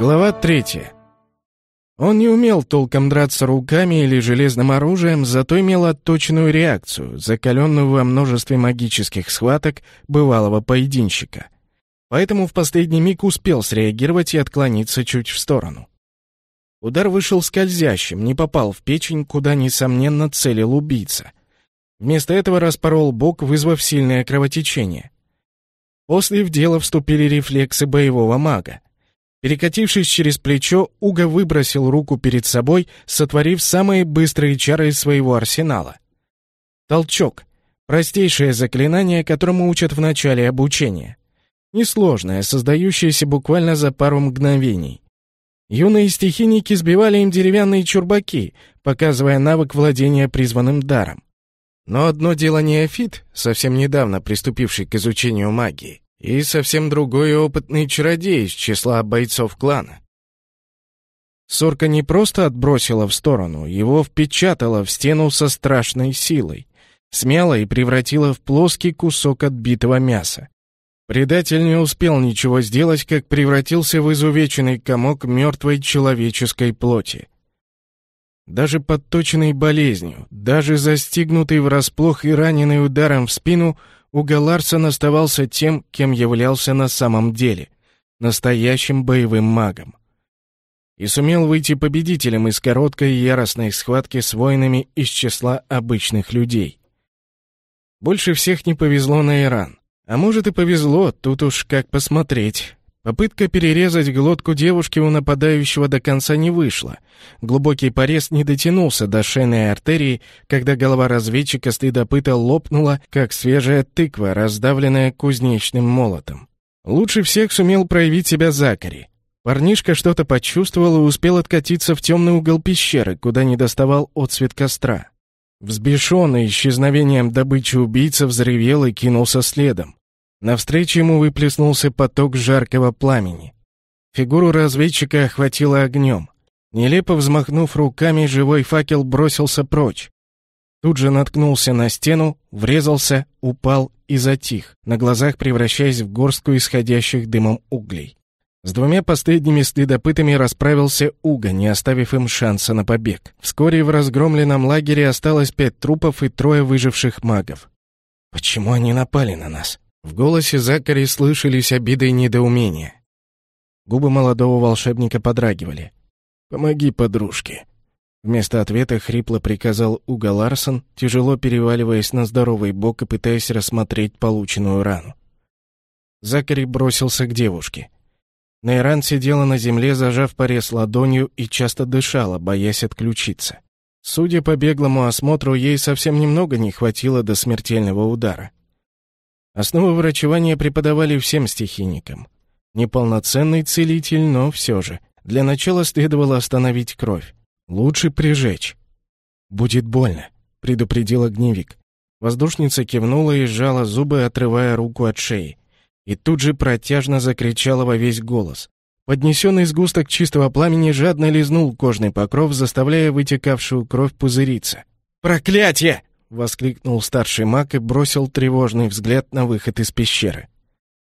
Глава третья. Он не умел толком драться руками или железным оружием, зато имел отточенную реакцию, закаленную во множестве магических схваток бывалого поединщика. Поэтому в последний миг успел среагировать и отклониться чуть в сторону. Удар вышел скользящим, не попал в печень, куда, несомненно, целил убийца. Вместо этого распорол бок, вызвав сильное кровотечение. После в дело вступили рефлексы боевого мага. Перекатившись через плечо, Уга выбросил руку перед собой, сотворив самые быстрые чары из своего арсенала. Толчок. Простейшее заклинание, которому учат в начале обучения. Несложное, создающееся буквально за пару мгновений. Юные стихийники сбивали им деревянные чурбаки, показывая навык владения призванным даром. Но одно дело неофит, совсем недавно приступивший к изучению магии, и совсем другой опытный чародей из числа бойцов клана. Сорка не просто отбросила в сторону, его впечатала в стену со страшной силой, смяла и превратила в плоский кусок отбитого мяса. Предатель не успел ничего сделать, как превратился в изувеченный комок мертвой человеческой плоти. Даже подточенный болезнью, даже застигнутый врасплох и раненый ударом в спину, Уга Ларсон оставался тем, кем являлся на самом деле — настоящим боевым магом. И сумел выйти победителем из короткой яростной схватки с воинами из числа обычных людей. Больше всех не повезло на Иран. А может и повезло, тут уж как посмотреть. Попытка перерезать глотку девушки у нападающего до конца не вышла. Глубокий порез не дотянулся до шейной артерии, когда голова разведчика стыдопыта лопнула, как свежая тыква, раздавленная кузнечным молотом. Лучше всех сумел проявить себя Закари. Парнишка что-то почувствовал и успел откатиться в темный угол пещеры, куда не доставал отсвет костра. Взбешенный исчезновением добычи убийца взревел и кинулся следом. Навстречу ему выплеснулся поток жаркого пламени. Фигуру разведчика охватило огнем. Нелепо взмахнув руками, живой факел бросился прочь. Тут же наткнулся на стену, врезался, упал и затих, на глазах превращаясь в горстку исходящих дымом углей. С двумя последними следопытами расправился Уга, не оставив им шанса на побег. Вскоре в разгромленном лагере осталось пять трупов и трое выживших магов. «Почему они напали на нас?» В голосе Закари слышались обиды и недоумения. Губы молодого волшебника подрагивали. «Помоги подружке». Вместо ответа хрипло приказал Уга Ларсон, тяжело переваливаясь на здоровый бок и пытаясь рассмотреть полученную рану. Закари бросился к девушке. Нейран сидела на земле, зажав порез ладонью и часто дышала, боясь отключиться. Судя по беглому осмотру, ей совсем немного не хватило до смертельного удара. Основы врачевания преподавали всем стихийникам. Неполноценный целитель, но все же. Для начала следовало остановить кровь. Лучше прижечь. «Будет больно», — предупредил огневик. Воздушница кивнула и сжала зубы, отрывая руку от шеи. И тут же протяжно закричала во весь голос. Поднесенный сгусток чистого пламени жадно лизнул кожный покров, заставляя вытекавшую кровь пузыриться. «Проклятие!» — воскликнул старший маг и бросил тревожный взгляд на выход из пещеры.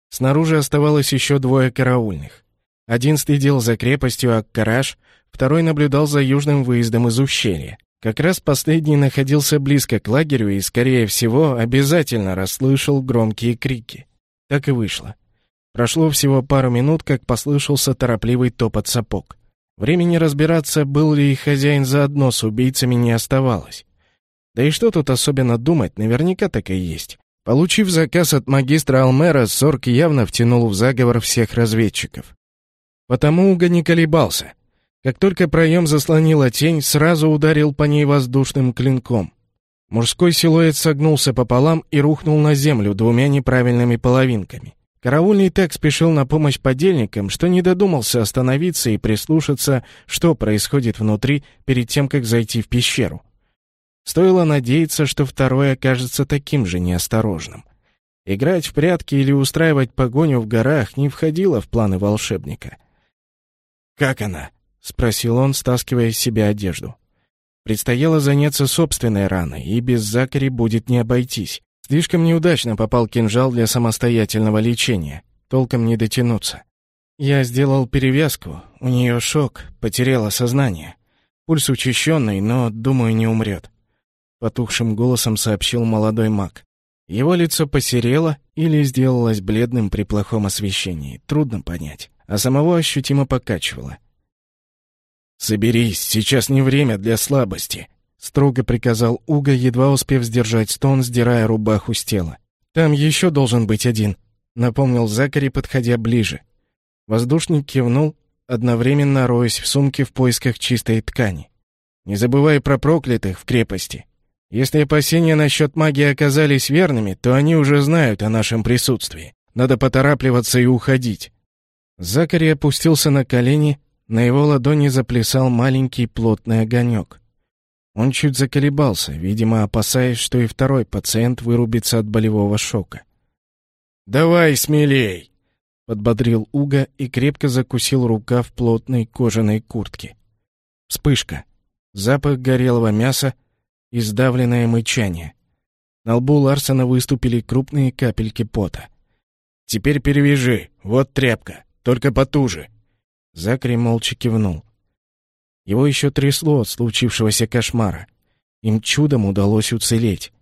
Снаружи оставалось еще двое караульных. Один следил за крепостью Аккараш, второй наблюдал за южным выездом из ущелья. Как раз последний находился близко к лагерю и, скорее всего, обязательно расслышал громкие крики. Так и вышло. Прошло всего пару минут, как послышался торопливый топот сапог. Времени разбираться, был ли их хозяин заодно с убийцами, не оставалось. Да и что тут особенно думать, наверняка так и есть. Получив заказ от магистра Алмера, Сорк явно втянул в заговор всех разведчиков. Потому Уга не колебался. Как только проем заслонила тень, сразу ударил по ней воздушным клинком. Мужской силуэт согнулся пополам и рухнул на землю двумя неправильными половинками. Караульный так спешил на помощь подельникам, что не додумался остановиться и прислушаться, что происходит внутри, перед тем, как зайти в пещеру. Стоило надеяться, что второй окажется таким же неосторожным. Играть в прятки или устраивать погоню в горах не входило в планы волшебника. «Как она?» — спросил он, стаскивая с себя одежду. Предстояло заняться собственной раной, и без Закари будет не обойтись. Слишком неудачно попал кинжал для самостоятельного лечения. Толком не дотянуться. «Я сделал перевязку. У нее шок, потеряла сознание. Пульс учащенный, но, думаю, не умрет», — потухшим голосом сообщил молодой маг. Его лицо посерело или сделалось бледным при плохом освещении, трудно понять, а самого ощутимо покачивало. «Соберись, сейчас не время для слабости», — строго приказал Уга, едва успев сдержать стон, сдирая рубаху с тела. «Там еще должен быть один», — напомнил Закари, подходя ближе. Воздушник кивнул, одновременно роясь в сумке в поисках чистой ткани. «Не забывай про проклятых в крепости. Если опасения насчет магии оказались верными, то они уже знают о нашем присутствии. Надо поторапливаться и уходить». Закари опустился на колени, на его ладони заплясал маленький плотный огонек. Он чуть заколебался, видимо, опасаясь, что и второй пациент вырубится от болевого шока. «Давай смелей!» — подбодрил Уга и крепко закусил рука в плотной кожаной куртке. Вспышка. Запах горелого мяса — и сдавленное мычание. На лбу Ларсона выступили крупные капельки пота. «Теперь перевяжи, вот тряпка, только потуже». Закри молча кивнул. Его еще трясло от случившегося кошмара. Им чудом удалось уцелеть.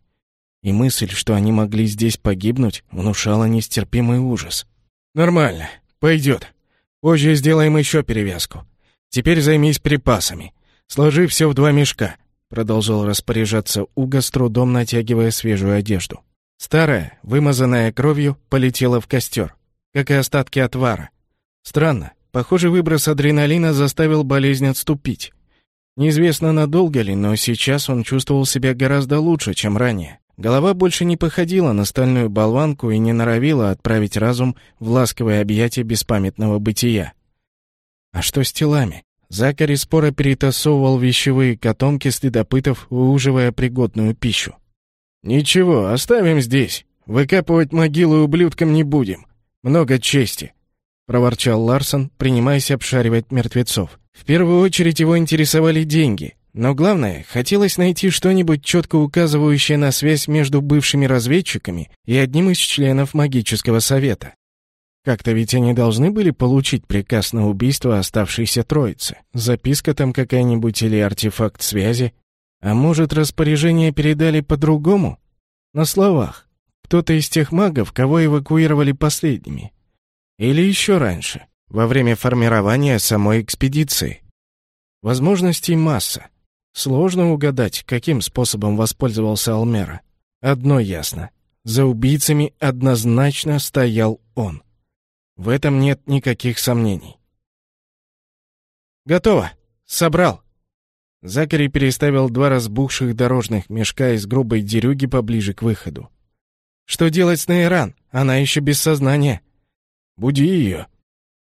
И мысль, что они могли здесь погибнуть, внушала нестерпимый ужас. «Нормально, пойдет. Позже сделаем еще перевязку. Теперь займись припасами. Сложи все в два мешка. Продолжал распоряжаться Уга, с трудом натягивая свежую одежду. Старая, вымазанная кровью, полетела в костер, как и остатки отвара. Странно, похоже, выброс адреналина заставил болезнь отступить. Неизвестно, надолго ли, но сейчас он чувствовал себя гораздо лучше, чем ранее. Голова больше не походила на стальную болванку и не норовила отправить разум в ласковое объятие беспамятного бытия. А что с телами? Закари споро перетасовывал вещевые котомки следопытов, выуживая пригодную пищу. «Ничего, оставим здесь. Выкапывать могилы ублюдкам не будем. Много чести», — проворчал Ларсон, принимаясь обшаривать мертвецов. В первую очередь его интересовали деньги, но главное, хотелось найти что-нибудь четко указывающее на связь между бывшими разведчиками и одним из членов магического совета. Как-то ведь они должны были получить приказ на убийство оставшейся троицы. Записка там какая-нибудь или артефакт связи. А может, распоряжение передали по-другому? На словах. Кто-то из тех магов, кого эвакуировали последними. Или еще раньше, во время формирования самой экспедиции. Возможностей масса. Сложно угадать, каким способом воспользовался Алмера. Одно ясно. За убийцами однозначно стоял он. В этом нет никаких сомнений. «Готово! Собрал!» Закари переставил два разбухших дорожных мешка из грубой дерюги поближе к выходу. «Что делать с Нейран? Она еще без сознания». «Буди ее».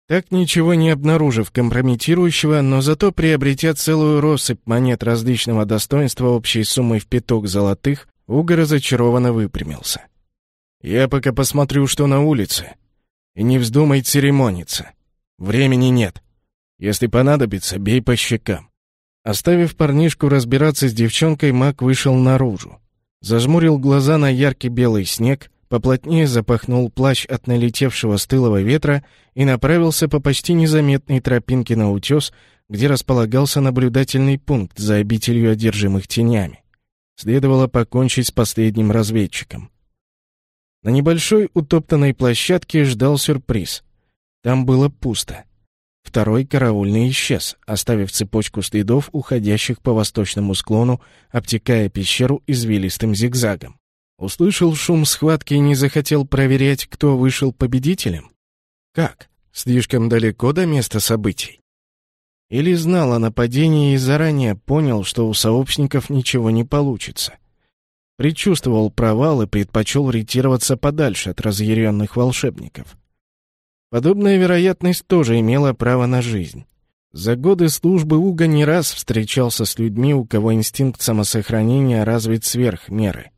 Так ничего не обнаружив компрометирующего, но зато приобретя целую россыпь монет различного достоинства общей суммой в пяток золотых, Уга разочарованно выпрямился. «Я пока посмотрю, что на улице. И не вздумай церемониться. Времени нет. Если понадобится, бей по щекам. Оставив парнишку разбираться с девчонкой, маг вышел наружу. Зажмурил глаза на яркий белый снег, поплотнее запахнул плащ от налетевшего стылого ветра и направился по почти незаметной тропинке на утес, где располагался наблюдательный пункт за обителью одержимых тенями. Следовало покончить с последним разведчиком. На небольшой утоптанной площадке ждал сюрприз. Там было пусто. Второй караульный исчез, оставив цепочку следов, уходящих по восточному склону, обтекая пещеру извилистым зигзагом. Услышал шум схватки и не захотел проверять, кто вышел победителем? Как? Слишком далеко до места событий? Или знал о нападении и заранее понял, что у сообщников ничего не получится? Предчувствовал провал и предпочел ретироваться подальше от разъяренных волшебников. Подобная вероятность тоже имела право на жизнь. За годы службы Уга не раз встречался с людьми, у кого инстинкт самосохранения развит сверх меры.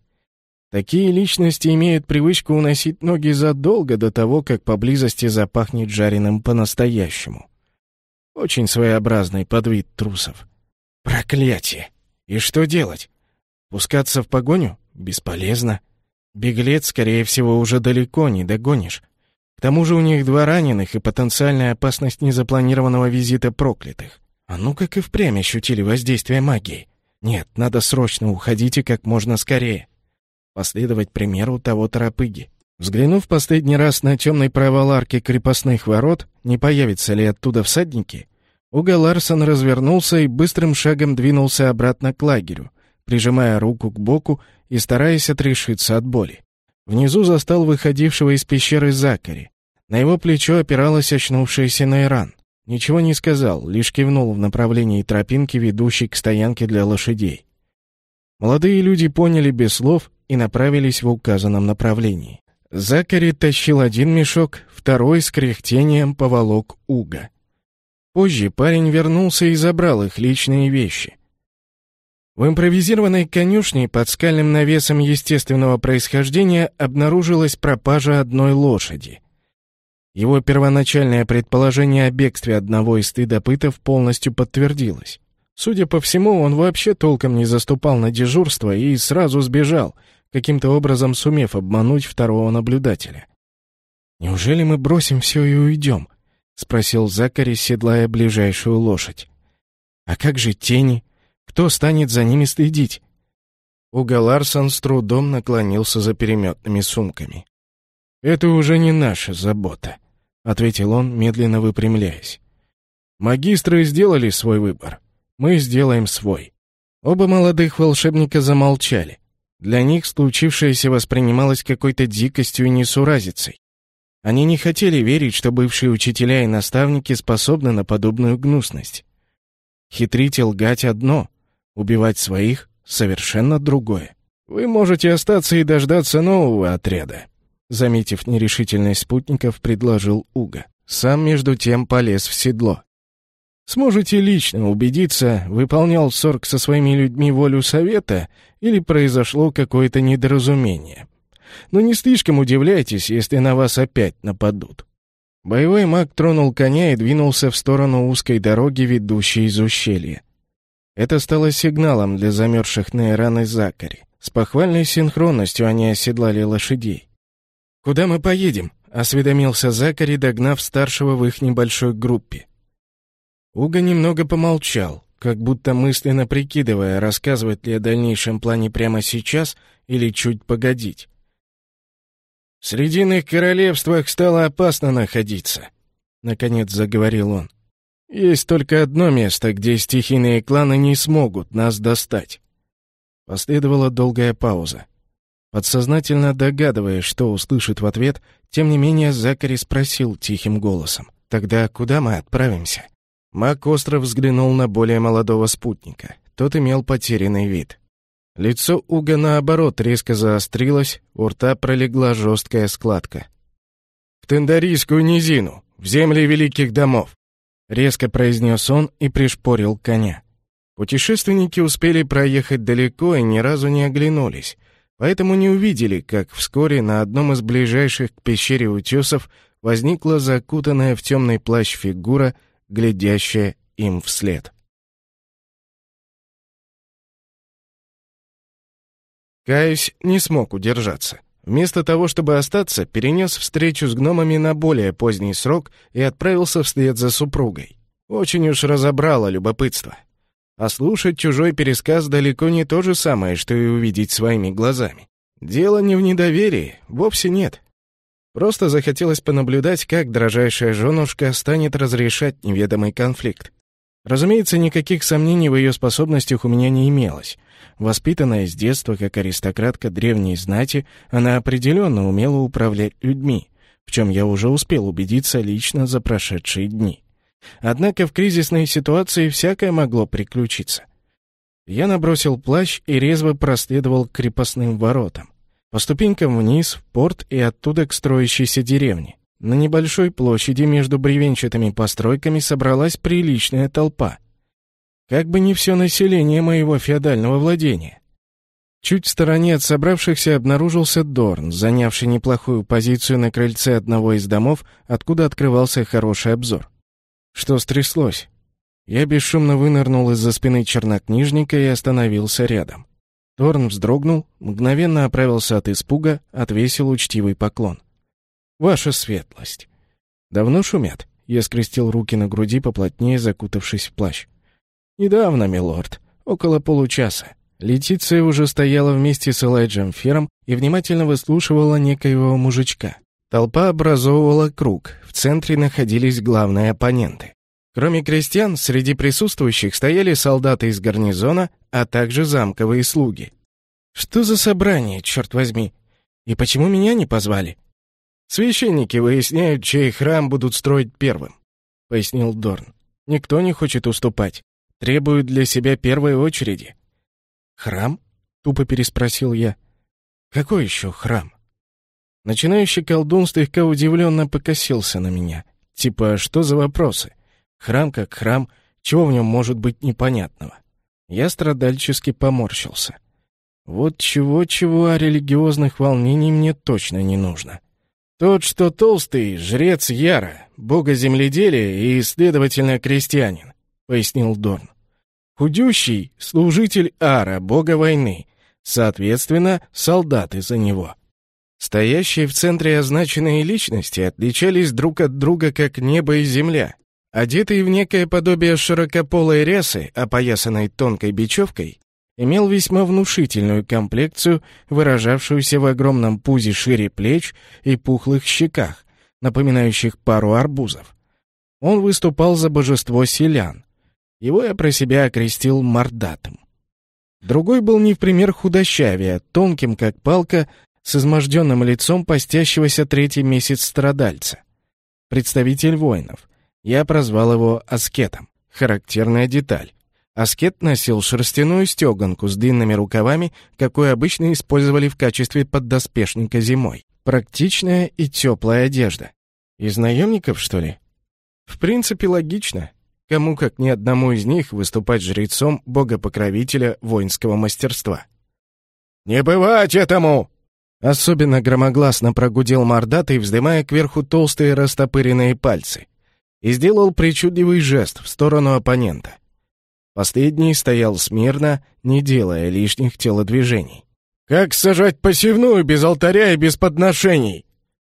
Такие личности имеют привычку уносить ноги задолго до того, как поблизости запахнет жареным по-настоящему. Очень своеобразный подвид трусов. Проклятие! И что делать? Пускаться в погоню? Бесполезно. Беглец, скорее всего, уже далеко не догонишь. К тому же у них два раненых и потенциальная опасность незапланированного визита проклятых. А ну как и впрямь ощутили воздействие магии. Нет, надо срочно уходить и как можно скорее. Последовать примеру того торопыги. Взглянув последний раз на темный провал арки крепостных ворот, не появятся ли оттуда всадники, Уга Ларсон развернулся и быстрым шагом двинулся обратно к лагерю, прижимая руку к боку и стараясь отрешиться от боли. Внизу застал выходившего из пещеры Закари. На его плечо опиралась очнувшаяся Найран. Ничего не сказал, лишь кивнул в направлении тропинки, ведущей к стоянке для лошадей. Молодые люди поняли без слов и направились в указанном направлении. Закари тащил один мешок, второй с кряхтением поволок Уга. Позже парень вернулся и забрал их личные вещи. В импровизированной конюшне под скальным навесом естественного происхождения обнаружилась пропажа одной лошади — его первоначальное предположение о бегстве одного из стыдопытов полностью подтвердилось. Судя по всему, он вообще толком не заступал на дежурство и сразу сбежал, каким-то образом сумев обмануть второго наблюдателя. «Неужели мы бросим все и уйдем?» — спросил Закари, седлая ближайшую лошадь. «А как же тени? Кто станет за ними следить?» Уга Ларсон с трудом наклонился за переметными сумками. «Это уже не наша забота», — ответил он, медленно выпрямляясь. «Магистры сделали свой выбор. Мы сделаем свой». Оба молодых волшебника замолчали. Для них случившееся воспринималось какой-то дикостью и несуразицей. Они не хотели верить, что бывшие учителя и наставники способны на подобную гнусность. Хитрить и лгать одно, убивать своих — совершенно другое. Вы можете остаться и дождаться нового отряда. Заметив нерешительность спутников, предложил Уга. Сам, между тем, полез в седло. Сможете лично убедиться, выполнял Сорг со своими людьми волю совета или произошло какое-то недоразумение. Но не слишком удивляйтесь, если на вас опять нападут. Боевой маг тронул коня и двинулся в сторону узкой дороги, ведущей из ущелья. Это стало сигналом для замерзших на Иран Закари. С похвальной синхронностью они оседлали лошадей. «Куда мы поедем?» — осведомился Закари, догнав старшего в их небольшой группе. Уга немного помолчал, как будто мысленно прикидывая, рассказывать ли о дальнейшем плане прямо сейчас или чуть погодить. «В Срединных королевствах стало опасно находиться», — наконец заговорил он. «Есть только одно место, где стихийные кланы не смогут нас достать». Последовала долгая пауза. Подсознательно догадываясь, что услышит в ответ, тем не менее Закари спросил тихим голосом. «Тогда куда мы отправимся?» Мак остро взглянул на более молодого спутника. Тот имел потерянный вид. Лицо Уга, наоборот, резко заострилось, у рта пролегла жесткая складка. «В Тендарийскую низину, в земли великих домов!» Резко произнес он и пришпорил коня. Путешественники успели проехать далеко и ни разу не оглянулись — поэтому не увидели, как вскоре на одном из ближайших к пещере утесов возникла закутанная в темный плащ фигура, глядящая им вслед. Каюсь, не смог удержаться. Вместо того, чтобы остаться, перенес встречу с гномами на более поздний срок и отправился вслед за супругой. Очень уж разобрало любопытство. А слушать чужой пересказ далеко не то же самое, что и увидеть своими глазами. Дело не в недоверии, вовсе нет. Просто захотелось понаблюдать, как дрожайшая женушка станет разрешать неведомый конфликт. Разумеется, никаких сомнений в ее способностях у меня не имелось. Воспитанная с детства как аристократка древней знати, она определенно умела управлять людьми, в чем я уже успел убедиться лично за прошедшие дни. Однако в кризисной ситуации всякое могло приключиться. Я набросил плащ и резво проследовал к крепостным воротам. По ступенькам вниз, в порт и оттуда к строящейся деревне. На небольшой площади между бревенчатыми постройками собралась приличная толпа. Как бы не все население моего феодального владения. Чуть в стороне от собравшихся обнаружился Дорн, занявший неплохую позицию на крыльце одного из домов, откуда открывался хороший обзор. Что стряслось? Я бесшумно вынырнул из-за спины чернокнижника и остановился рядом. Торн вздрогнул, мгновенно оправился от испуга, отвесил учтивый поклон. «Ваша светлость». «Давно шумят?» Я скрестил руки на груди, поплотнее закутавшись в плащ. «Недавно, милорд. Около получаса. Летиция уже стояла вместе с Элайджем Фером и внимательно выслушивала некоего мужичка. Толпа образовывала круг, в центре находились главные оппоненты. Кроме крестьян, среди присутствующих стояли солдаты из гарнизона, а также замковые слуги. «Что за собрание, черт возьми? И почему меня не позвали?» «Священники выясняют, чей храм будут строить первым», — пояснил Дорн. «Никто не хочет уступать. Требуют для себя первой очереди». «Храм?» — тупо переспросил я. «Какой еще храм?» Начинающий колдун слегка удивленно покосился на меня. Типа, что за вопросы? Храм как храм, чего в нем может быть непонятного? Я страдальчески поморщился. Вот чего-чего, а религиозных волнений мне точно не нужно. Тот, что толстый, жрец Яра, бога земледелия и, следовательно, крестьянин, пояснил Дорн. Худющий — служитель Ара, бога войны, соответственно, солдаты за него. Стоящие в центре означенные личности отличались друг от друга как небо и земля. Одетый в некое подобие широкополой рясы, опоясанной тонкой бечевкой, имел весьма внушительную комплекцию, выражавшуюся в огромном пузе шире плеч и пухлых щеках, напоминающих пару арбузов. Он выступал за божество селян. Его я про себя окрестил мордатым. Другой был не в пример худощавее, тонким как палка, с изможденным лицом постящегося третий месяц страдальца. Представитель воинов. Я прозвал его аскетом. Характерная деталь. Аскет носил шерстяную стеганку с длинными рукавами, какую обычно использовали в качестве поддоспешника зимой. Практичная и теплая одежда. Из наемников, что ли? В принципе, логично. Кому, как ни одному из них, выступать жрецом бога-покровителя воинского мастерства. «Не бывать этому!» Особенно громогласно прогудел мордатый, вздымая кверху толстые растопыренные пальцы. И сделал причудливый жест в сторону оппонента. Последний стоял смирно, не делая лишних телодвижений. «Как сажать посевную без алтаря и без подношений?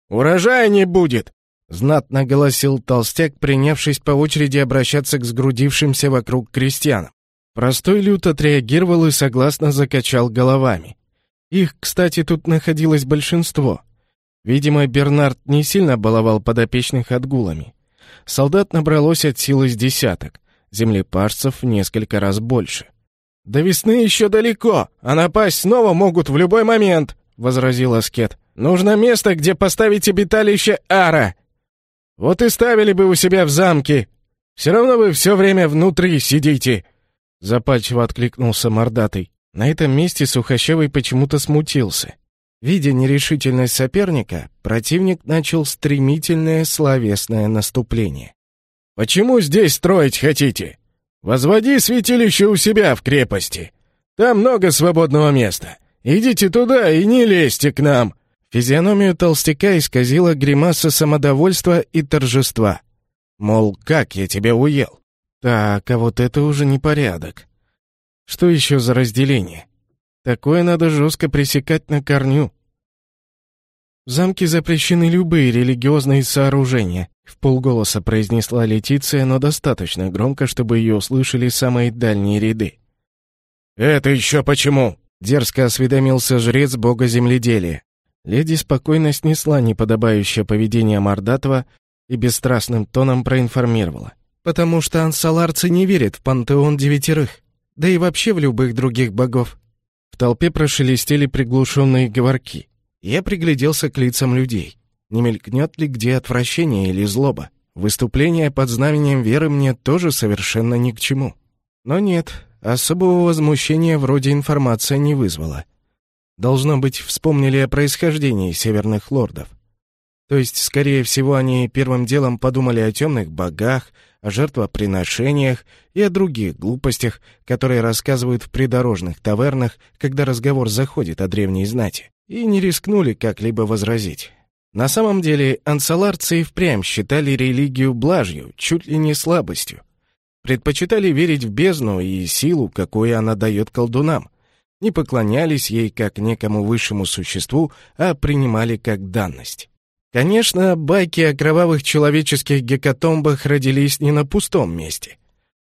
Урожая не будет!» Знатно голосил толстяк, принявшись по очереди обращаться к сгрудившимся вокруг крестьянам. Простой люд отреагировал и согласно закачал головами. Их, кстати, тут находилось большинство. Видимо, Бернард не сильно баловал подопечных отгулами. Солдат набралось от силы с десяток, землепашцев в несколько раз больше. «До весны еще далеко, а напасть снова могут в любой момент», — возразил Аскет. «Нужно место, где поставить обиталище Ара. Вот и ставили бы у себя в замке. Все равно вы все время внутри сидите», — запальчиво откликнулся Мордатый. На этом месте Сухощавый почему-то смутился. Видя нерешительность соперника, противник начал стремительное словесное наступление. «Почему здесь строить хотите? Возводи святилище у себя в крепости. Там много свободного места. Идите туда и не лезьте к нам!» Физиономию толстяка исказила гримаса самодовольства и торжества. Мол, как я тебя уел? Так, а вот это уже непорядок. Что еще за разделение? Такое надо жестко пресекать на корню. В замке запрещены любые религиозные сооружения, в полголоса произнесла Летиция, но достаточно громко, чтобы ее услышали самые дальние ряды. «Это еще почему?» — дерзко осведомился жрец бога земледелия. Леди спокойно снесла неподобающее поведение Мордатова и бесстрастным тоном проинформировала. «Потому что ансаларцы не верят в пантеон девятерых да и вообще в любых других богов. В толпе прошелестели приглушенные говорки. Я пригляделся к лицам людей. Не мелькнет ли где отвращение или злоба? Выступление под знаменем веры мне тоже совершенно ни к чему. Но нет, особого возмущения вроде информация не вызвала. Должно быть, вспомнили о происхождении северных лордов. То есть, скорее всего, они первым делом подумали о темных богах, о жертвоприношениях и о других глупостях, которые рассказывают в придорожных тавернах, когда разговор заходит о древней знати, и не рискнули как-либо возразить. На самом деле ансаларцы и впрямь считали религию блажью, чуть ли не слабостью. Предпочитали верить в бездну и силу, какую она дает колдунам. Не поклонялись ей как некому высшему существу, а принимали как данность. Конечно, байки о кровавых человеческих гекатомбах родились не на пустом месте.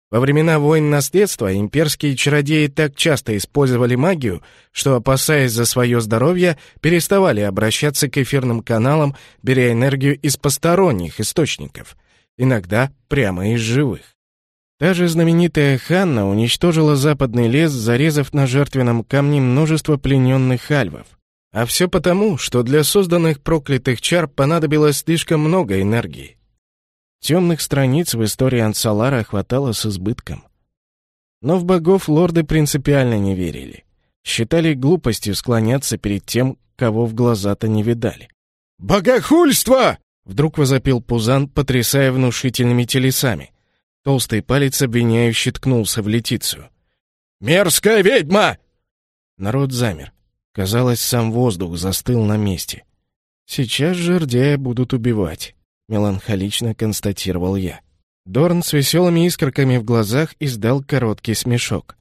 Во времена войн наследства имперские чародеи так часто использовали магию, что, опасаясь за свое здоровье, переставали обращаться к эфирным каналам, беря энергию из посторонних источников, иногда прямо из живых. Та же знаменитая Ханна уничтожила западный лес, зарезав на жертвенном камне множество плененных альвов. А все потому, что для созданных проклятых чар понадобилось слишком много энергии. Темных страниц в истории Ансалара хватало с избытком. Но в богов лорды принципиально не верили. Считали глупостью склоняться перед тем, кого в глаза-то не видали. «Богохульство!» — вдруг возопил Пузан, потрясая внушительными телесами. Толстый палец обвиняюще ткнулся в Летицию. «Мерзкая ведьма!» Народ замер. Казалось, сам воздух застыл на месте. «Сейчас жердяя будут убивать», — меланхолично констатировал я. Дорн с веселыми искорками в глазах издал короткий смешок.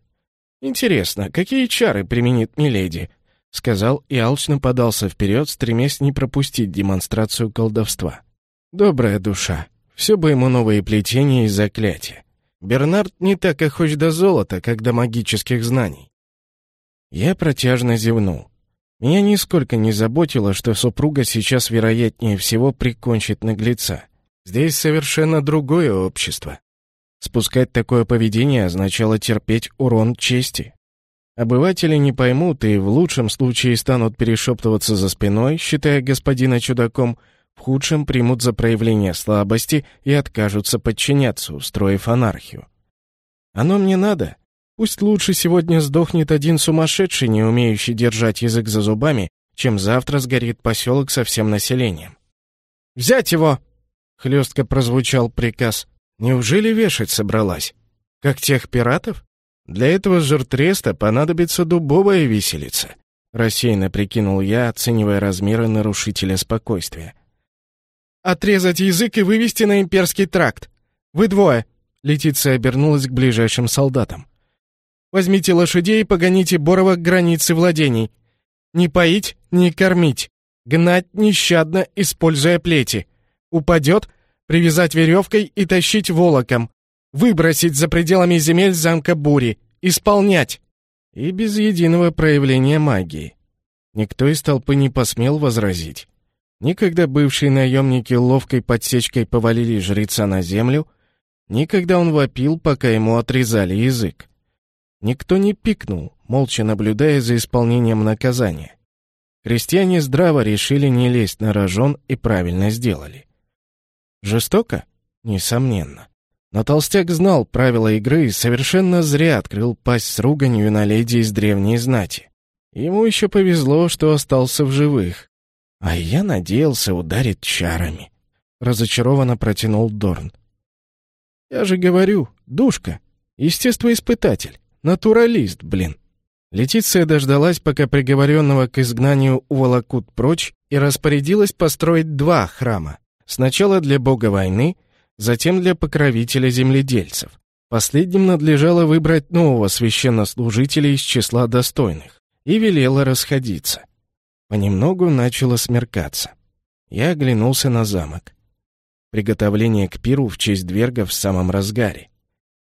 «Интересно, какие чары применит Миледи?» — сказал и алчно подался вперед, стремясь не пропустить демонстрацию колдовства. «Добрая душа. Все бы ему новые плетения и заклятия. Бернард не так охоч до золота, как до магических знаний. Я протяжно зевнул. Меня нисколько не заботило, что супруга сейчас, вероятнее всего, прикончит наглеца. Здесь совершенно другое общество. Спускать такое поведение означало терпеть урон чести. Обыватели не поймут и в лучшем случае станут перешептываться за спиной, считая господина чудаком, в худшем примут за проявление слабости и откажутся подчиняться, устроив анархию. Оно мне надо. Пусть лучше сегодня сдохнет один сумасшедший, не умеющий держать язык за зубами, чем завтра сгорит поселок со всем населением. «Взять его!» — хлестко прозвучал приказ. «Неужели вешать собралась? Как тех пиратов? Для этого жертреста понадобится дубовая виселица», — рассеянно прикинул я, оценивая размеры нарушителя спокойствия. «Отрезать язык и вывести на имперский тракт. Вы двое!» — Летиция обернулась к ближайшим солдатам. Возьмите лошадей и погоните Борова к границе владений. Не поить, не кормить. Гнать нещадно, используя плети. Упадет, привязать веревкой и тащить волоком. Выбросить за пределами земель замка Бури. Исполнять. И без единого проявления магии. Никто из толпы не посмел возразить. Никогда бывшие наемники ловкой подсечкой повалили жреца на землю, никогда он вопил, пока ему отрезали язык. Никто не пикнул, молча наблюдая за исполнением наказания. Крестьяне здраво решили не лезть на рожон и правильно сделали. Жестоко? Несомненно. Но толстяк знал правила игры и совершенно зря открыл пасть с руганью на леди из древней знати. Ему еще повезло, что остался в живых. А я надеялся ударить чарами. Разочарованно протянул Дорн. Я же говорю, душка, естествоиспытатель. Натуралист, блин. Летиция дождалась, пока приговоренного к изгнанию уволокут прочь, и распорядилась построить два храма. Сначала для бога войны, затем для покровителя земледельцев. Последним надлежало выбрать нового священнослужителя из числа достойных, и велела расходиться. Понемногу начало смеркаться. Я оглянулся на замок. Приготовление к пиру в честь двергов в самом разгаре.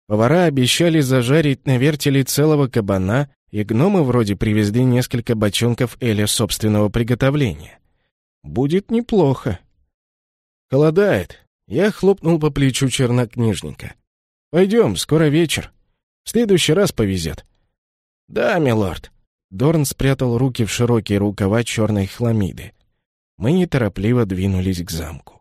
Повара обещали зажарить на вертеле целого кабана, и гномы вроде привезли несколько бочонков эля собственного приготовления. Будет неплохо. Холодает. Я хлопнул по плечу чернокнижника. Пойдем, скоро вечер. В следующий раз повезет. Да, милорд. Дорн спрятал руки в широкие рукава черной хламиды. Мы неторопливо двинулись к замку.